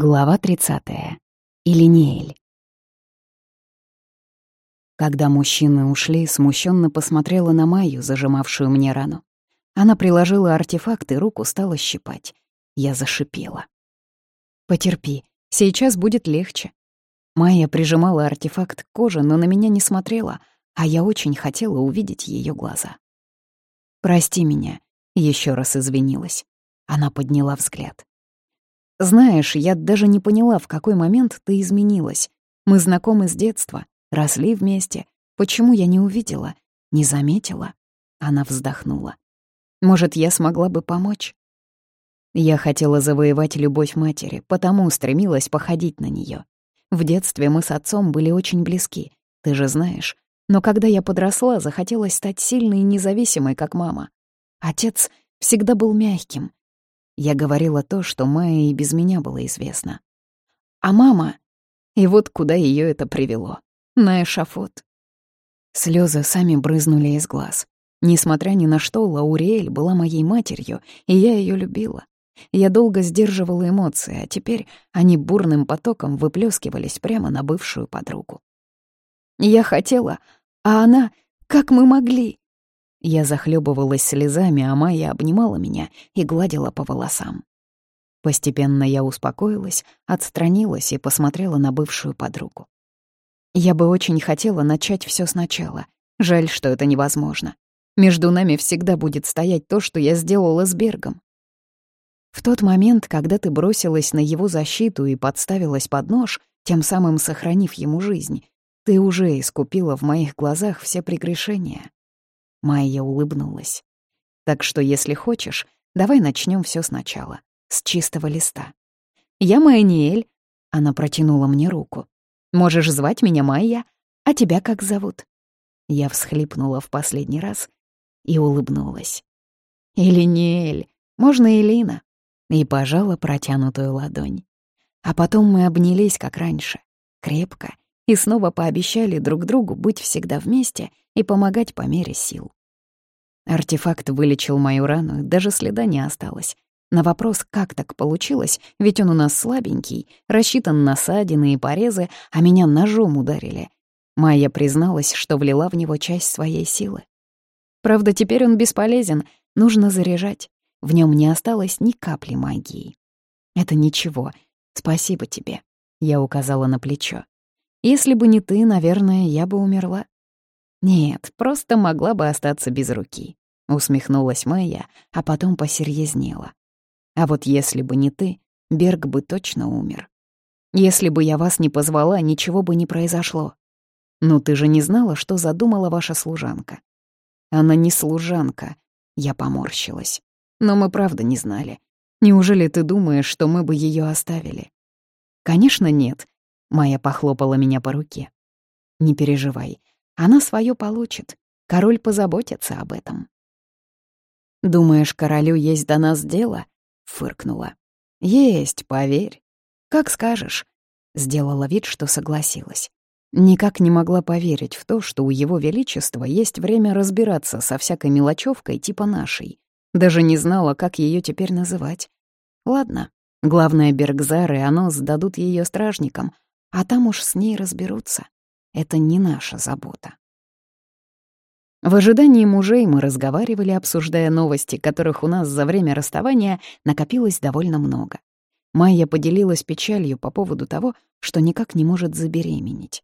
Глава 30. Илинеэль. Когда мужчины ушли, смущенно посмотрела на Майю, зажимавшую мне рану. Она приложила артефакт, и руку стала щипать. Я зашипела. «Потерпи, сейчас будет легче». Майя прижимала артефакт к коже, но на меня не смотрела, а я очень хотела увидеть ее глаза. «Прости меня», — еще раз извинилась. Она подняла взгляд. Знаешь, я даже не поняла, в какой момент ты изменилась. Мы знакомы с детства, росли вместе. Почему я не увидела, не заметила?» Она вздохнула. «Может, я смогла бы помочь?» Я хотела завоевать любовь матери, потому стремилась походить на нее. В детстве мы с отцом были очень близки, ты же знаешь. Но когда я подросла, захотелось стать сильной и независимой, как мама. Отец всегда был мягким, я говорила то, что Майе и без меня было известно. А мама... И вот куда ее это привело. На эшафот. Слезы сами брызнули из глаз. Несмотря ни на что, Лауриэль была моей матерью, и я ее любила. Я долго сдерживала эмоции, а теперь они бурным потоком выплескивались прямо на бывшую подругу. Я хотела, а она... Как мы могли? Я захлебывалась слезами, а Майя обнимала меня и гладила по волосам. Постепенно я успокоилась, отстранилась и посмотрела на бывшую подругу. Я бы очень хотела начать все сначала. Жаль, что это невозможно. Между нами всегда будет стоять то, что я сделала с Бергом. В тот момент, когда ты бросилась на его защиту и подставилась под нож, тем самым сохранив ему жизнь, ты уже искупила в моих глазах все прегрешения. Майя улыбнулась. «Так что, если хочешь, давай начнем все сначала, с чистого листа. Я Майниэль», — она протянула мне руку. «Можешь звать меня Майя, а тебя как зовут?» Я всхлипнула в последний раз и улыбнулась. «Элиниэль, можно Элина?» И пожала протянутую ладонь. А потом мы обнялись, как раньше, крепко, и снова пообещали друг другу быть всегда вместе и помогать по мере сил. Артефакт вылечил мою рану, даже следа не осталось. На вопрос, как так получилось, ведь он у нас слабенький, рассчитан на ссадины и порезы, а меня ножом ударили. Майя призналась, что влила в него часть своей силы. Правда, теперь он бесполезен, нужно заряжать. В нем не осталось ни капли магии. «Это ничего. Спасибо тебе», — я указала на плечо. «Если бы не ты, наверное, я бы умерла». Нет, просто могла бы остаться без руки. Усмехнулась Майя, а потом посерьезнела. А вот если бы не ты, Берг бы точно умер. Если бы я вас не позвала, ничего бы не произошло. Но ты же не знала, что задумала ваша служанка. Она не служанка. Я поморщилась. Но мы правда не знали. Неужели ты думаешь, что мы бы ее оставили? Конечно, нет. Майя похлопала меня по руке. Не переживай. Она свое получит. Король позаботится об этом. «Думаешь, королю есть до нас дело?» — фыркнула. «Есть, поверь. Как скажешь». Сделала вид, что согласилась. Никак не могла поверить в то, что у его величества есть время разбираться со всякой мелочевкой типа нашей. Даже не знала, как ее теперь называть. Ладно, главное, Бергзар и оно сдадут ее стражникам, а там уж с ней разберутся. Это не наша забота. В ожидании мужей мы разговаривали, обсуждая новости, которых у нас за время расставания накопилось довольно много. Майя поделилась печалью по поводу того, что никак не может забеременеть.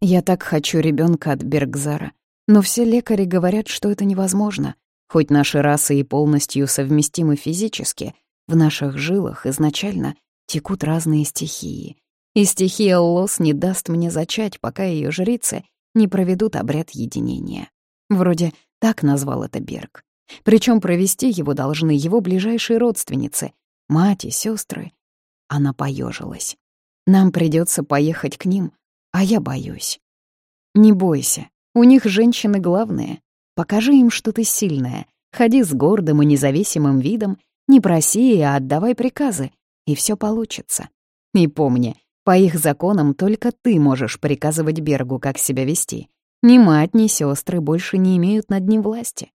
«Я так хочу ребенка от Бергзара, но все лекари говорят, что это невозможно. Хоть наши расы и полностью совместимы физически, в наших жилах изначально текут разные стихии. И стихия Лос не даст мне зачать, пока ее жрицы не проведут обряд единения. Вроде так назвал это Берг. Причем провести его должны его ближайшие родственницы, мать и сестры. Она поежилась. Нам придется поехать к ним, а я боюсь. Не бойся, у них женщины главные. Покажи им, что ты сильная. Ходи с гордым и независимым видом, не проси, а отдавай приказы, и все получится. И помни, по их законам только ты можешь приказывать Бергу, как себя вести. Ни мать, ни сестры больше не имеют над ним власти.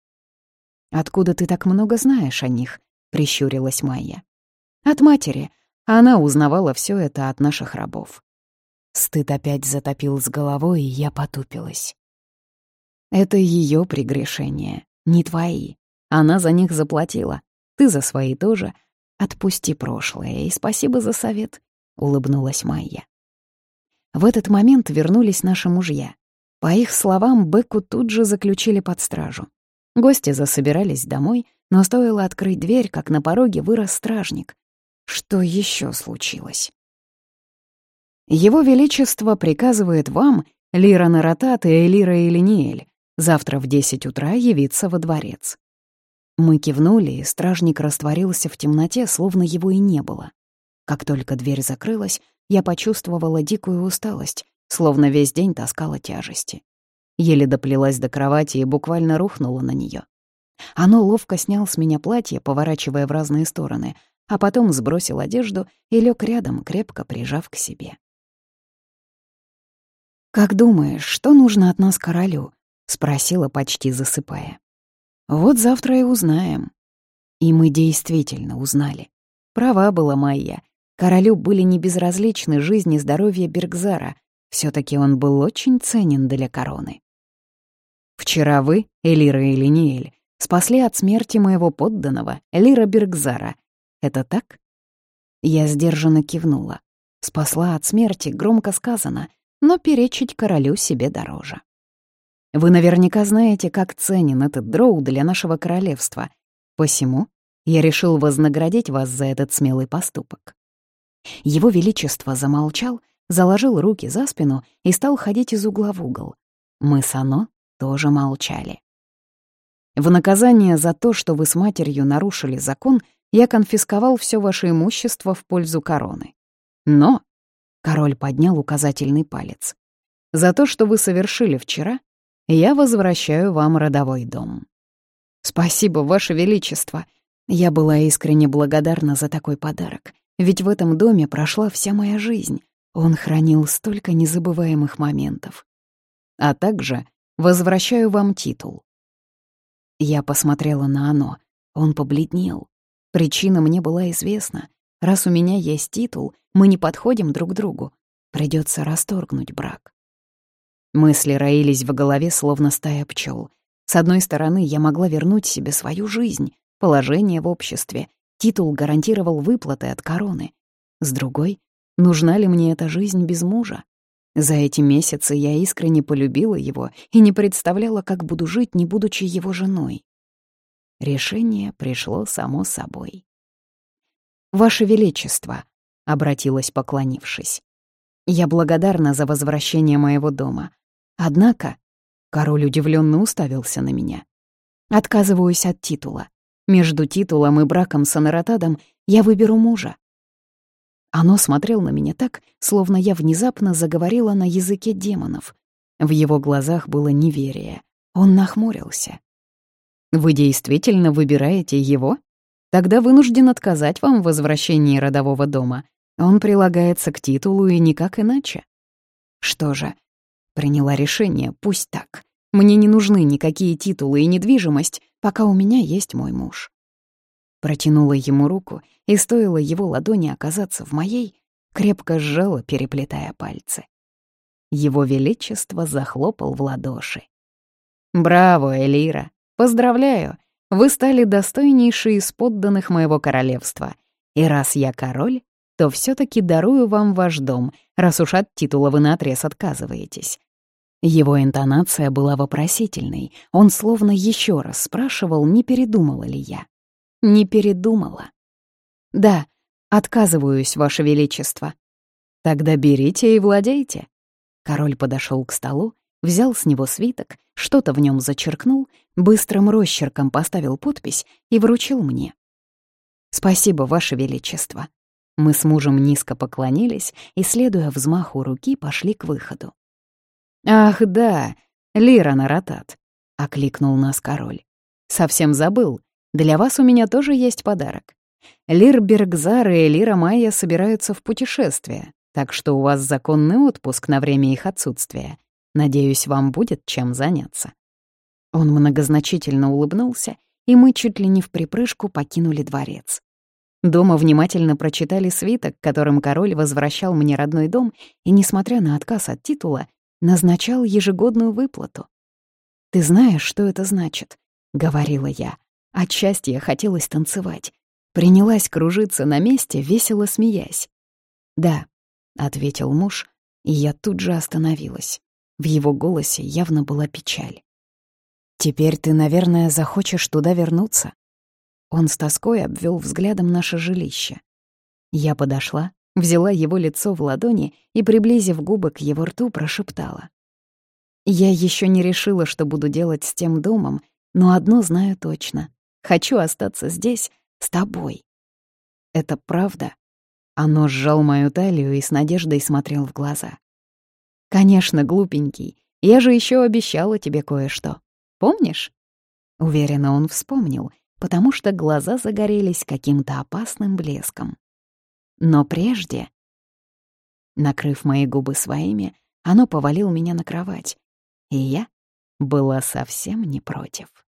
«Откуда ты так много знаешь о них?» — прищурилась Майя. «От матери. Она узнавала все это от наших рабов. Стыд опять затопил с головой, и я потупилась. Это ее прегрешения, не твои. Она за них заплатила. Ты за свои тоже. Отпусти прошлое, и спасибо за совет, — улыбнулась Майя. В этот момент вернулись наши мужья. По их словам, Беку тут же заключили под стражу. Гости засобирались домой, но стоило открыть дверь, как на пороге вырос стражник. Что еще случилось? Его Величество приказывает вам, Лира Наратат и Элира Элиниэль, завтра в десять утра явиться во дворец. Мы кивнули, и стражник растворился в темноте, словно его и не было. Как только дверь закрылась, я почувствовала дикую усталость, словно весь день таскала тяжести. Еле доплелась до кровати и буквально рухнула на нее. Оно ловко снял с меня платье, поворачивая в разные стороны, а потом сбросил одежду и лег рядом, крепко прижав к себе. «Как думаешь, что нужно от нас королю?» — спросила, почти засыпая. «Вот завтра и узнаем». И мы действительно узнали. Права была Майя. Королю были не безразличны жизнь и здоровье Бергзара. все таки он был очень ценен для короны. «Вчера вы, Элира и Линиэль, спасли от смерти моего подданного, Элира Бергзара. Это так?» Я сдержанно кивнула. Спасла от смерти, громко сказано, но перечить королю себе дороже. Вы наверняка знаете, как ценен этот дроу для нашего королевства. Посему я решил вознаградить вас за этот смелый поступок. Его Величество замолчал, заложил руки за спину и стал ходить из угла в угол. Мы с Ано тоже молчали. В наказание за то, что вы с матерью нарушили закон, я конфисковал все ваше имущество в пользу короны. Но Король поднял указательный палец. «За то, что вы совершили вчера, я возвращаю вам родовой дом». «Спасибо, Ваше Величество!» Я была искренне благодарна за такой подарок, ведь в этом доме прошла вся моя жизнь. Он хранил столько незабываемых моментов. А также возвращаю вам титул. Я посмотрела на оно. Он побледнел. Причина мне была известна. Раз у меня есть титул, мы не подходим друг другу. Придется расторгнуть брак. Мысли роились в голове, словно стая пчел. С одной стороны, я могла вернуть себе свою жизнь, положение в обществе, титул гарантировал выплаты от короны. С другой, нужна ли мне эта жизнь без мужа? За эти месяцы я искренне полюбила его и не представляла, как буду жить, не будучи его женой. Решение пришло само собой. «Ваше Величество», — обратилась, поклонившись, — «я благодарна за возвращение моего дома. Однако...» — король удивленно уставился на меня. «Отказываюсь от титула. Между титулом и браком с Анаротадом я выберу мужа». Оно смотрел на меня так, словно я внезапно заговорила на языке демонов. В его глазах было неверие. Он нахмурился. «Вы действительно выбираете его?» Тогда вынужден отказать вам в возвращении родового дома. Он прилагается к титулу и никак иначе. Что же, приняла решение, пусть так. Мне не нужны никакие титулы и недвижимость, пока у меня есть мой муж. Протянула ему руку, и стоило его ладони оказаться в моей, крепко сжала, переплетая пальцы. Его Величество захлопал в ладоши. «Браво, Элира! Поздравляю! Вы стали достойнейшей из подданных моего королевства. И раз я король, то все таки дарую вам ваш дом, раз уж от титула вы наотрез отказываетесь». Его интонация была вопросительной. Он словно еще раз спрашивал, не передумала ли я. Не передумала. «Да, отказываюсь, Ваше Величество». «Тогда берите и владейте». Король подошел к столу, взял с него свиток, что-то в нем зачеркнул, быстрым росчерком поставил подпись и вручил мне. «Спасибо, Ваше Величество». Мы с мужем низко поклонились и, следуя взмаху руки, пошли к выходу. «Ах, да, Лира Наратат», — окликнул нас король. «Совсем забыл. Для вас у меня тоже есть подарок. Лир Бергзар и Лира Майя собираются в путешествие, так что у вас законный отпуск на время их отсутствия. Надеюсь, вам будет чем заняться». Он многозначительно улыбнулся, и мы чуть ли не в припрыжку покинули дворец. Дома внимательно прочитали свиток, которым король возвращал мне родной дом и, несмотря на отказ от титула, назначал ежегодную выплату. «Ты знаешь, что это значит?» — говорила я. От счастья хотелось танцевать. Принялась кружиться на месте, весело смеясь. «Да», — ответил муж, и я тут же остановилась. В его голосе явно была печаль. «Теперь ты, наверное, захочешь туда вернуться?» Он с тоской обвел взглядом наше жилище. Я подошла, взяла его лицо в ладони и, приблизив губы к его рту, прошептала. «Я еще не решила, что буду делать с тем домом, но одно знаю точно. Хочу остаться здесь с тобой». «Это правда?» Оно сжал мою талию и с надеждой смотрел в глаза. «Конечно, глупенький. Я же еще обещала тебе кое-что. Помнишь?» Уверенно он вспомнил, потому что глаза загорелись каким-то опасным блеском. Но прежде... Накрыв мои губы своими, оно повалил меня на кровать, и я была совсем не против.